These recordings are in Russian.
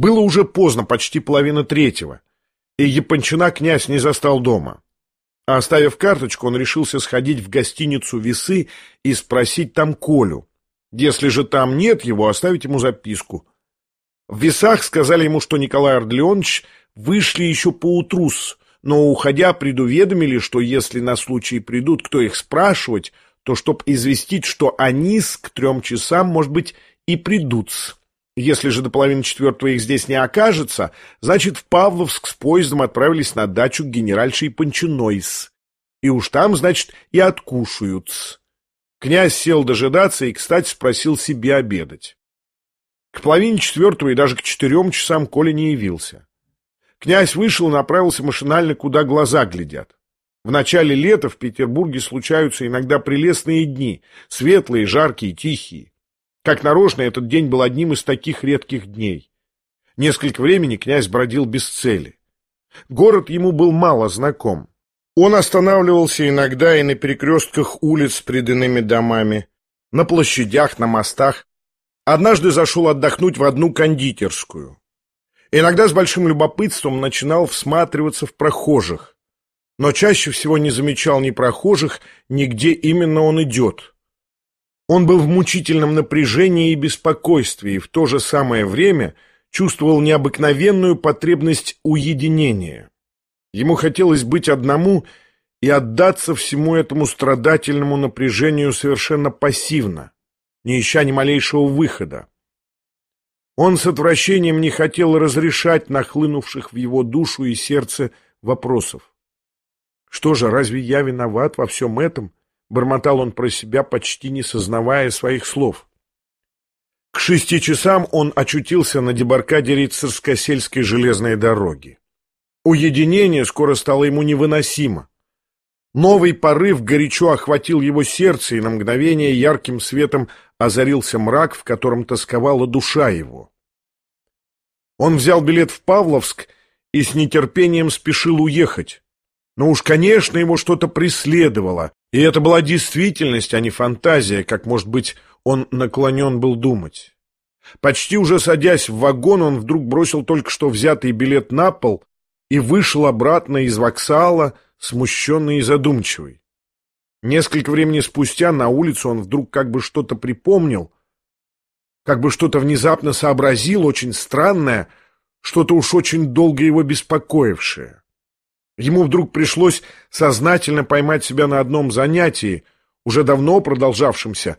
Было уже поздно, почти половина третьего, и Япончина князь не застал дома. А оставив карточку, он решился сходить в гостиницу «Весы» и спросить там Колю. Если же там нет его, оставить ему записку. В «Весах» сказали ему, что Николай Ордлеонович вышли еще поутру, но, уходя, предуведомили, что если на случай придут, кто их спрашивать, то чтоб известить, что они к трем часам, может быть, и придут. Если же до половины четвертого их здесь не окажется, значит, в Павловск с поездом отправились на дачу к генеральшей Панчинойс. И уж там, значит, и откушают. Князь сел дожидаться и, кстати, спросил себе обедать. К половине четвертого и даже к четырем часам Коля не явился. Князь вышел и направился машинально, куда глаза глядят. В начале лета в Петербурге случаются иногда прелестные дни, светлые, жаркие, тихие. Как нарочно, этот день был одним из таких редких дней. Несколько времени князь бродил без цели. Город ему был мало знаком. Он останавливался иногда и на перекрестках улиц с приданными домами, на площадях, на мостах. Однажды зашел отдохнуть в одну кондитерскую. Иногда с большим любопытством начинал всматриваться в прохожих, но чаще всего не замечал ни прохожих, ни где именно он идет. Он был в мучительном напряжении и беспокойстве, и в то же самое время чувствовал необыкновенную потребность уединения. Ему хотелось быть одному и отдаться всему этому страдательному напряжению совершенно пассивно, не ища ни малейшего выхода. Он с отвращением не хотел разрешать нахлынувших в его душу и сердце вопросов. Что же, разве я виноват во всем этом? Бормотал он про себя, почти не сознавая своих слов. К шести часам он очутился на дебаркаде Рицарско-сельской железной дороги. Уединение скоро стало ему невыносимо. Новый порыв горячо охватил его сердце, и на мгновение ярким светом озарился мрак, в котором тосковала душа его. Он взял билет в Павловск и с нетерпением спешил уехать. Но уж, конечно, его что-то преследовало, и это была действительность, а не фантазия, как, может быть, он наклонен был думать. Почти уже садясь в вагон, он вдруг бросил только что взятый билет на пол и вышел обратно из воксала, смущенный и задумчивый. Несколько времени спустя на улицу он вдруг как бы что-то припомнил, как бы что-то внезапно сообразил, очень странное, что-то уж очень долго его беспокоившее. Ему вдруг пришлось сознательно поймать себя на одном занятии, уже давно продолжавшемся,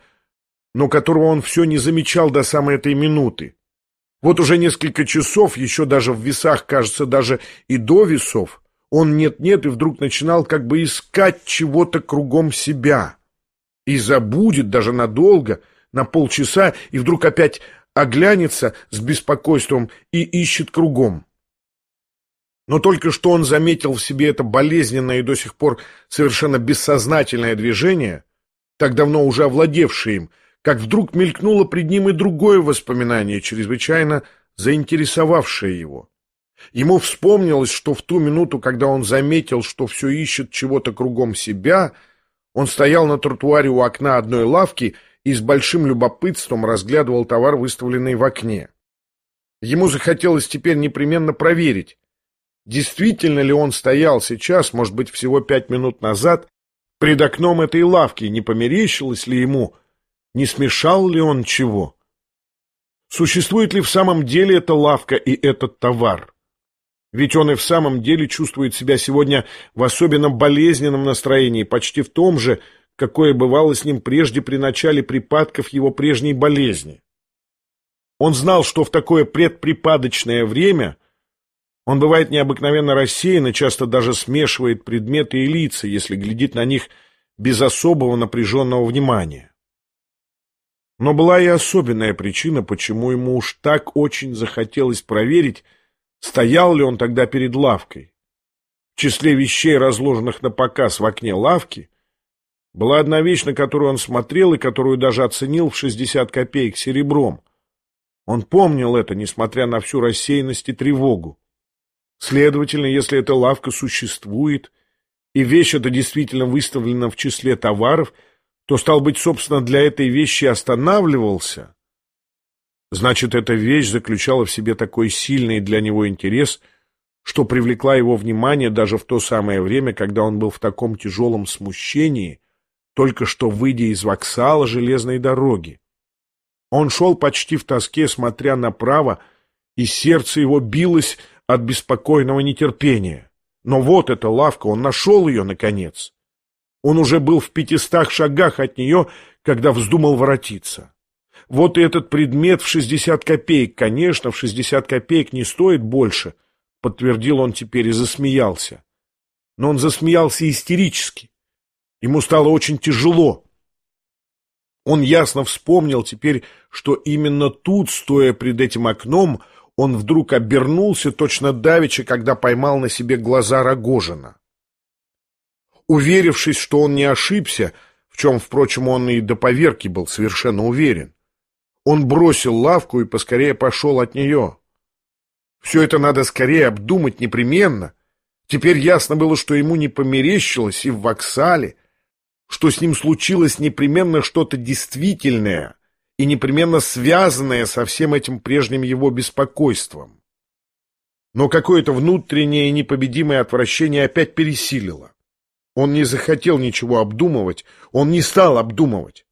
но которого он все не замечал до самой этой минуты. Вот уже несколько часов, еще даже в весах, кажется, даже и до весов, он нет-нет и вдруг начинал как бы искать чего-то кругом себя. И забудет даже надолго, на полчаса, и вдруг опять оглянется с беспокойством и ищет кругом. Но только что он заметил в себе это болезненное и до сих пор совершенно бессознательное движение, так давно уже овладевшее им, как вдруг мелькнуло пред ним и другое воспоминание, чрезвычайно заинтересовавшее его. Ему вспомнилось, что в ту минуту, когда он заметил, что все ищет чего-то кругом себя, он стоял на тротуаре у окна одной лавки и с большим любопытством разглядывал товар, выставленный в окне. Ему захотелось теперь непременно проверить, Действительно ли он стоял сейчас, может быть, всего пять минут назад, пред окном этой лавки, не померещилось ли ему, не смешал ли он чего? Существует ли в самом деле эта лавка и этот товар? Ведь он и в самом деле чувствует себя сегодня в особенно болезненном настроении, почти в том же, какое бывало с ним прежде при начале припадков его прежней болезни. Он знал, что в такое предприпадочное время он бывает необыкновенно рассеян и часто даже смешивает предметы и лица, если глядит на них без особого напряженного внимания. Но была и особенная причина, почему ему уж так очень захотелось проверить, стоял ли он тогда перед лавкой. В числе вещей, разложенных на показ в окне лавки, была одна вещь, на которую он смотрел и которую даже оценил в 60 копеек серебром. Он помнил это, несмотря на всю рассеянность и тревогу. Следовательно, если эта лавка существует, и вещь эта действительно выставлена в числе товаров, то, стал быть, собственно, для этой вещи останавливался. Значит, эта вещь заключала в себе такой сильный для него интерес, что привлекла его внимание даже в то самое время, когда он был в таком тяжелом смущении, только что выйдя из воксала железной дороги. Он шел почти в тоске, смотря направо, и сердце его билось от беспокойного нетерпения. Но вот эта лавка, он нашел ее, наконец. Он уже был в пятистах шагах от нее, когда вздумал воротиться. Вот и этот предмет в 60 копеек. Конечно, в 60 копеек не стоит больше, подтвердил он теперь и засмеялся. Но он засмеялся истерически. Ему стало очень тяжело. Он ясно вспомнил теперь, что именно тут, стоя пред этим окном, он вдруг обернулся точно давеча, когда поймал на себе глаза Рогожина. Уверившись, что он не ошибся, в чем, впрочем, он и до поверки был совершенно уверен, он бросил лавку и поскорее пошел от нее. Все это надо скорее обдумать непременно. Теперь ясно было, что ему не померещилось и в воксале, что с ним случилось непременно что-то действительное и непременно связанное со всем этим прежним его беспокойством. Но какое-то внутреннее непобедимое отвращение опять пересилило. Он не захотел ничего обдумывать, он не стал обдумывать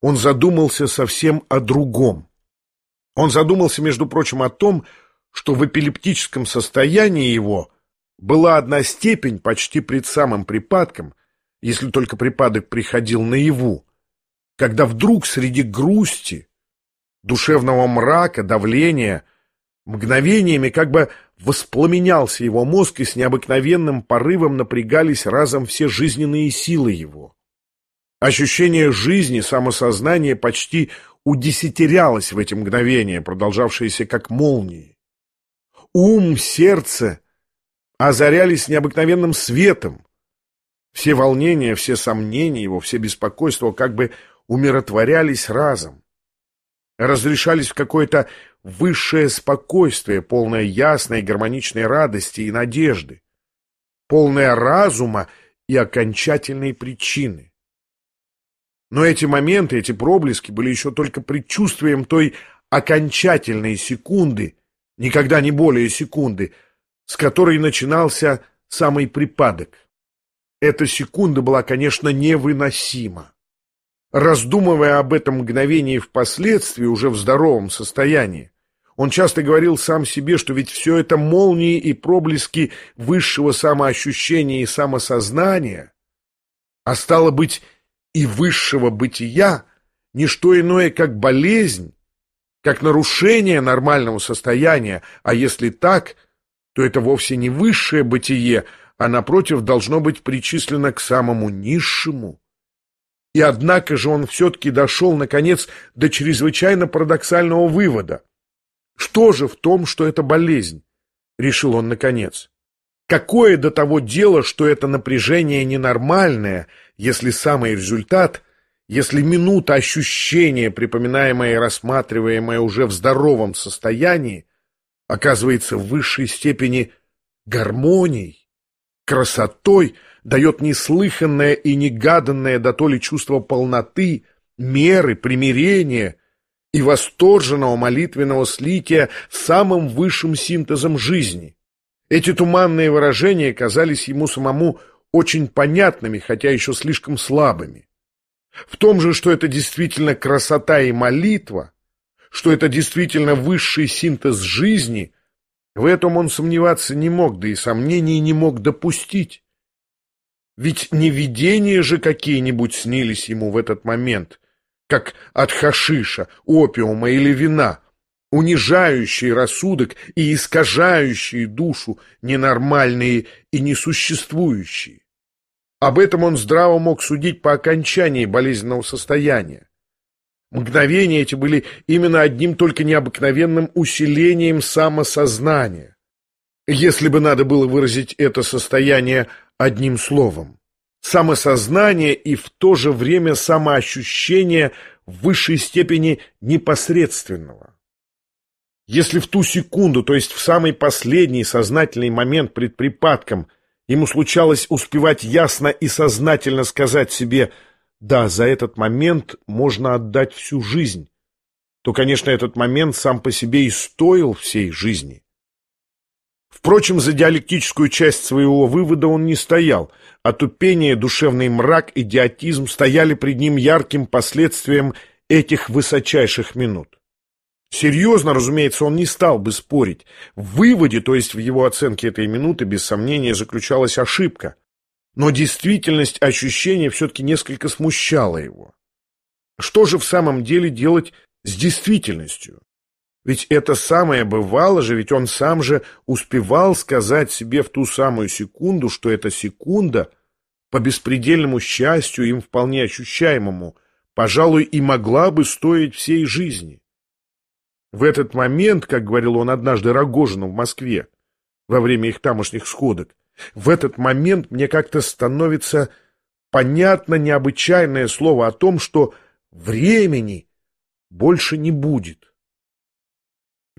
он задумался совсем о другом. Он задумался, между прочим, о том, что в эпилептическом состоянии его была одна степень почти пред самым припадком, если только припадок приходил наяву, когда вдруг среди грусти, душевного мрака, давления, мгновениями как бы воспламенялся его мозг, и с необыкновенным порывом напрягались разом все жизненные силы его. Ощущение жизни, самосознание почти удесятерялось в эти мгновения, продолжавшиеся как молнии. Ум, сердце озарялись необыкновенным светом. Все волнения, все сомнения его, все беспокойства как бы умиротворялись разом. Разрешались в какое-то высшее спокойствие, полное ясной гармоничной радости и надежды, полное разума и окончательной причины. Но эти моменты, эти проблески были еще только предчувствием той окончательной секунды, никогда не более секунды, с которой начинался самый припадок. Эта секунда была, конечно, невыносима. Раздумывая об этом мгновении впоследствии, уже в здоровом состоянии, он часто говорил сам себе, что ведь все это молнии и проблески высшего самоощущения и самосознания, а стало быть, и высшего бытия — не что иное, как болезнь, как нарушение нормального состояния, а если так, то это вовсе не высшее бытие, а, напротив, должно быть причислено к самому низшему. И однако же он все-таки дошел, наконец, до чрезвычайно парадоксального вывода. Что же в том, что это болезнь? Решил он наконец. Какое до того дело, что это напряжение ненормальное, если самый результат, если минута ощущения, припоминаемая и рассматриваемая уже в здоровом состоянии, оказывается в высшей степени гармонией, красотой, дает неслыханное и негаданное до то ли чувство полноты, меры, примирения и восторженного молитвенного слития самым высшим синтезом жизни — эти туманные выражения казались ему самому очень понятными, хотя еще слишком слабыми. В том же, что это действительно красота и молитва, что это действительно высший синтез жизни, в этом он сомневаться не мог, да и сомнений не мог допустить. Ведь не видения же какие-нибудь снились ему в этот момент, как от хашиша, опиума или вина, унижающие рассудок и искажающие душу, ненормальные и несуществующие. Об этом он здраво мог судить по окончании болезненного состояния. Мгновения эти были именно одним только необыкновенным усилением самосознания. Если бы надо было выразить это состояние одним словом. Самосознание и в то же время самоощущение в высшей степени непосредственного. Если в ту секунду, то есть в самый последний сознательный момент пред припадком, ему случалось успевать ясно и сознательно сказать себе «Да, за этот момент можно отдать всю жизнь», то, конечно, этот момент сам по себе и стоил всей жизни. Впрочем, за диалектическую часть своего вывода он не стоял. Отупение, душевный мрак, идиотизм стояли пред ним ярким последствием этих высочайших минут. Серьезно, разумеется, он не стал бы спорить. В выводе, то есть в его оценке этой минуты, без сомнения, заключалась ошибка. Но действительность ощущения все-таки несколько смущала его. Что же в самом деле делать с действительностью? Ведь это самое бывало же, ведь он сам же успевал сказать себе в ту самую секунду, что эта секунда, по беспредельному счастью, им вполне ощущаемому, пожалуй, и могла бы стоить всей жизни. В этот момент, как говорил он однажды Рогожину в Москве, во время их тамошних сходок, в этот момент мне как-то становится понятно необычайное слово о том, что времени больше не будет.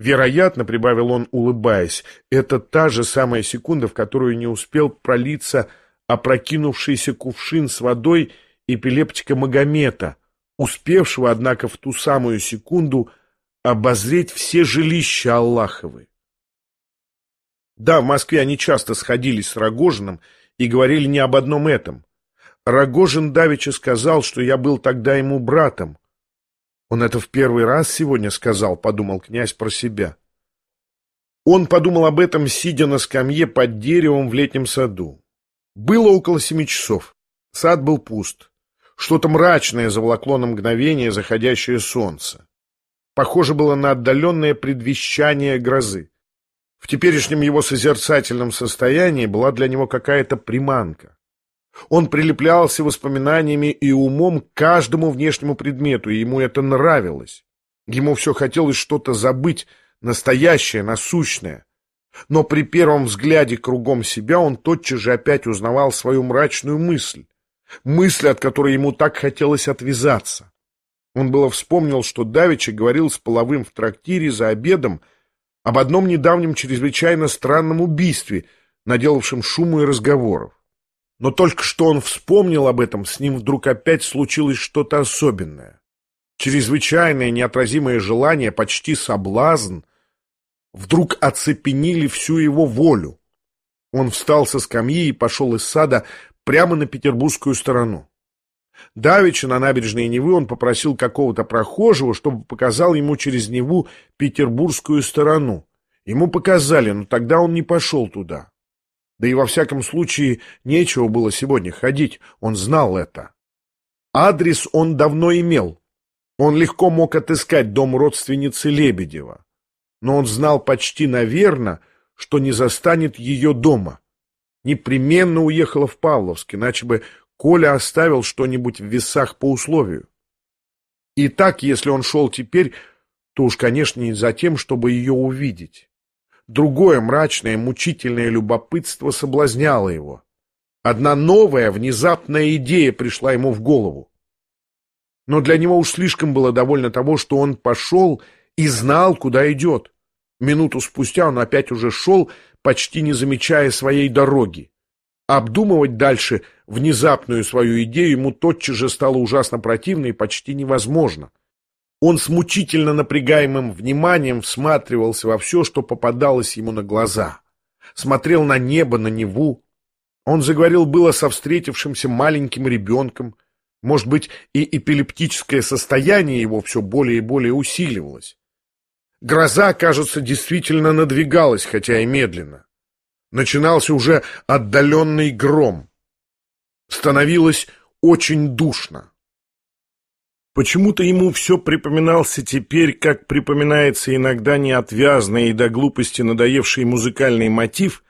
Вероятно, прибавил он, улыбаясь, это та же самая секунда, в которую не успел пролиться опрокинувшийся кувшин с водой эпилептика Магомета, успевшего, однако, в ту самую секунду обозреть все жилища Аллаховы. Да, в Москве они часто сходились с Рогожиным и говорили не об одном этом. Рогожин давеча сказал, что я был тогда ему братом, он это в первый раз сегодня сказал, подумал князь про себя. Он подумал об этом, сидя на скамье под деревом в летнем саду. Было около семи часов. Сад был пуст. Что-то мрачное заволокло на мгновение заходящее солнце. Похоже было на отдаленное предвещание грозы. В теперешнем его созерцательном состоянии была для него какая-то приманка. Он прилеплялся воспоминаниями и умом к каждому внешнему предмету, и ему это нравилось. Ему все хотелось что-то забыть, настоящее, насущное. Но при первом взгляде кругом себя он тотчас же опять узнавал свою мрачную мысль. Мысль, от которой ему так хотелось отвязаться. Он было вспомнил, что Давича говорил с половым в трактире за обедом об одном недавнем чрезвычайно странном убийстве, наделавшем шуму и разговоров. Но только что он вспомнил об этом, с ним вдруг опять случилось что-то особенное. Чрезвычайное неотразимое желание, почти соблазн, вдруг оцепенили всю его волю. Он встал со скамьи и пошел из сада прямо на петербургскую сторону. Давеча на набережной Невы он попросил какого-то прохожего, чтобы показал ему через Неву петербургскую сторону. Ему показали, но тогда он не пошел туда. Да и во всяком случае нечего было сегодня ходить, он знал это. Адрес он давно имел. Он легко мог отыскать дом родственницы Лебедева. Но он знал почти наверно, что не застанет ее дома. Непременно уехала в Павловск, иначе бы Коля оставил что-нибудь в весах по условию. И так, если он шел теперь, то уж, конечно, не за тем, чтобы ее увидеть. Другое мрачное, мучительное любопытство соблазняло его. Одна новая, внезапная идея пришла ему в голову. Но для него уж слишком было довольно того, что он пошел и знал, куда идет. Минуту спустя он опять уже шел, почти не замечая своей дороги. Обдумывать дальше внезапную свою идею ему тотчас же стало ужасно противно и почти невозможно. Он с мучительно напрягаемым вниманием всматривался во все, что попадалось ему на глаза. Смотрел на небо, на Неву. Он заговорил было со встретившимся маленьким ребенком. Может быть, и эпилептическое состояние его все более и более усиливалось. Гроза, кажется, действительно надвигалась, хотя и медленно. Начинался уже отдаленный гром. Становилось очень душно. Почему-то ему все припоминался теперь, как припоминается иногда неотвязный и до глупости надоевший музыкальный мотив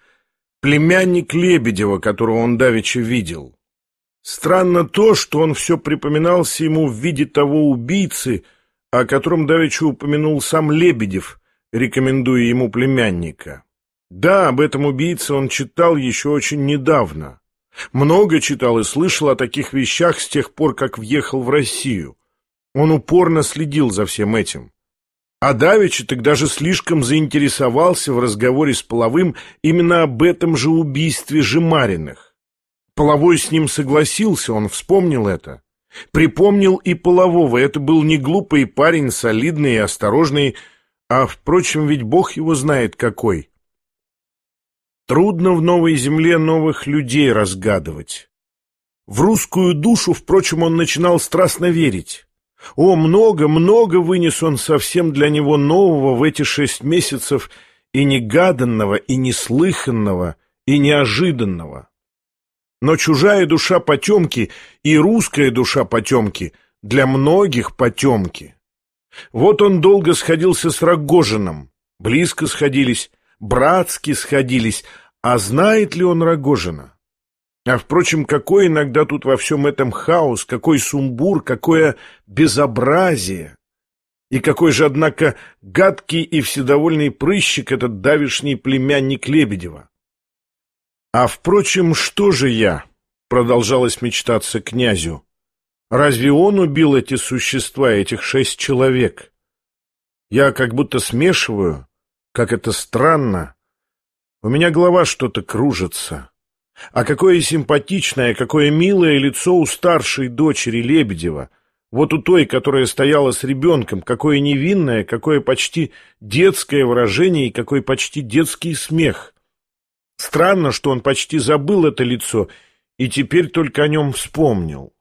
племянник Лебедева, которого он давеча видел. Странно то, что он все припоминался ему в виде того убийцы, о котором давеча упомянул сам Лебедев, рекомендуя ему племянника. Да, об этом убийце он читал еще очень недавно. Много читал и слышал о таких вещах с тех пор, как въехал в Россию. Он упорно следил за всем этим. А Давича так даже слишком заинтересовался в разговоре с Половым именно об этом же убийстве Жемариных. Половой с ним согласился, он вспомнил это. Припомнил и Полового, это был не глупый парень, солидный и осторожный, а, впрочем, ведь Бог его знает какой. Трудно в новой земле новых людей разгадывать. В русскую душу, впрочем, он начинал страстно верить. О, много-много вынес он совсем для него нового в эти шесть месяцев и негаданного, и неслыханного, и неожиданного. Но чужая душа потемки и русская душа потемки для многих потемки. Вот он долго сходился с Рогожиным, близко сходились, братски сходились, а знает ли он Рогожина? А, впрочем, какой иногда тут во всем этом хаос, какой сумбур, какое безобразие! И какой же, однако, гадкий и вседовольный прыщик этот давишний племянник Лебедева! А, впрочем, что же я? Продолжалось мечтаться князю. Разве он убил эти существа, этих шесть человек? Я как будто смешиваю, как это странно. У меня голова что-то кружится. А какое симпатичное, какое милое лицо у старшей дочери Лебедева. Вот у той, которая стояла с ребенком, какое невинное, какое почти детское выражение и какой почти детский смех. Странно, что он почти забыл это лицо и теперь только о нем вспомнил.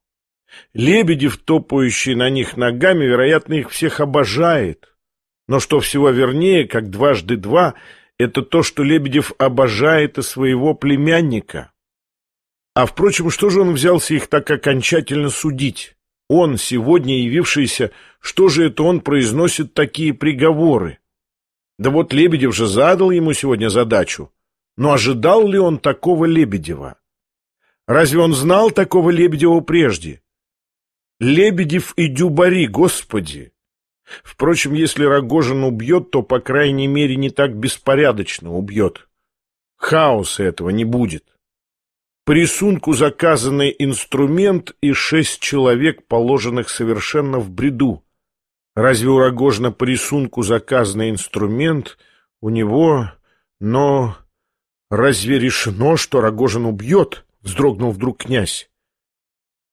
Лебедев, топающий на них ногами, вероятно, их всех обожает. Но что всего вернее, как дважды два — это то, что Лебедев обожает и своего племянника. А, впрочем, что же он взялся их так окончательно судить? Он, сегодня явившийся, что же это он произносит такие приговоры? Да вот Лебедев же задал ему сегодня задачу. Но ожидал ли он такого Лебедева? Разве он знал такого Лебедева прежде? Лебедев и Дюбари, господи! Впрочем, если Рогожин убьет, то, по крайней мере, не так беспорядочно убьет. Хаоса этого не будет. По рисунку заказанный инструмент и шесть человек, положенных совершенно в бреду. Разве у Рогожина по рисунку заказанный инструмент? У него... Но... Разве решено, что Рогожин убьет? Вздрогнул вдруг князь.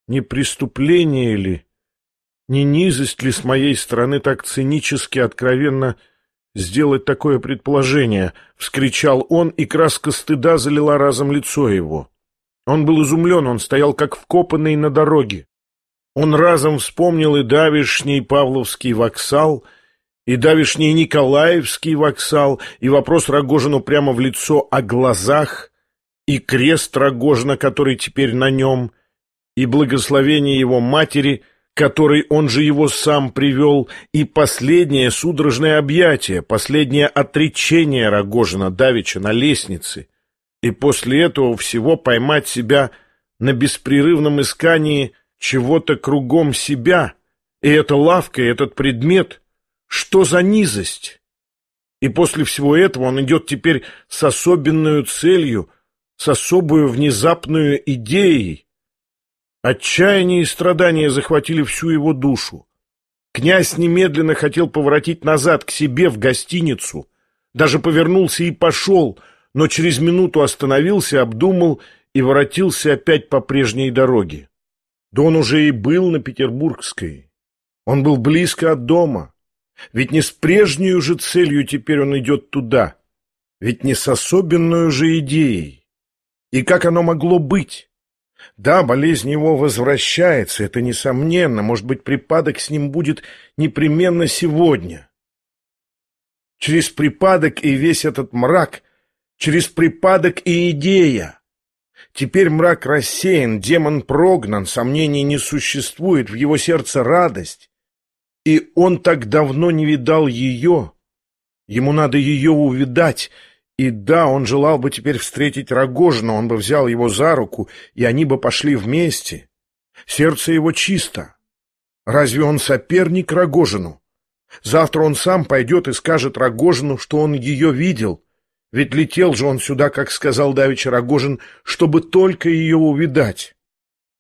Не преступление ли? Не низость ли с моей стороны так цинически откровенно сделать такое предположение? — вскричал он, и краска стыда залила разом лицо его. Он был изумлен, он стоял как вкопанный на дороге. Он разом вспомнил и давишний Павловский воксал, и давишний Николаевский воксал, и вопрос Рогожину прямо в лицо о глазах, и крест Рогожина, который теперь на нем, и благословение его матери — который он же его сам привел, и последнее судорожное объятие, последнее отречение Рогожина Давича на лестнице, и после этого всего поймать себя на беспрерывном искании чего-то кругом себя, и эта лавка, и этот предмет, что за низость? И после всего этого он идет теперь с особенной целью, с особую внезапную идеей, Отчаяние и страдания захватили всю его душу. Князь немедленно хотел поворотить назад к себе в гостиницу, даже повернулся и пошел, но через минуту остановился, обдумал и воротился опять по прежней дороге. Да он уже и был на Петербургской. Он был близко от дома. Ведь не с прежней же целью теперь он идет туда. Ведь не с особенной же идеей. И как оно могло быть? Да, болезнь его возвращается, это несомненно. Может быть, припадок с ним будет непременно сегодня. Через припадок и весь этот мрак, через припадок и идея. Теперь мрак рассеян, демон прогнан, сомнений не существует, в его сердце радость. И он так давно не видал ее. Ему надо ее увидать, и да, он желал бы теперь встретить Рогожина, он бы взял его за руку, и они бы пошли вместе. Сердце его чисто. Разве он соперник Рогожину? Завтра он сам пойдет и скажет Рогожину, что он ее видел. Ведь летел же он сюда, как сказал давеча Рогожин, чтобы только ее увидать.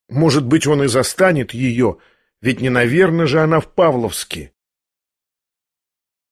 Может быть, он и застанет ее, ведь не наверно же она в Павловске.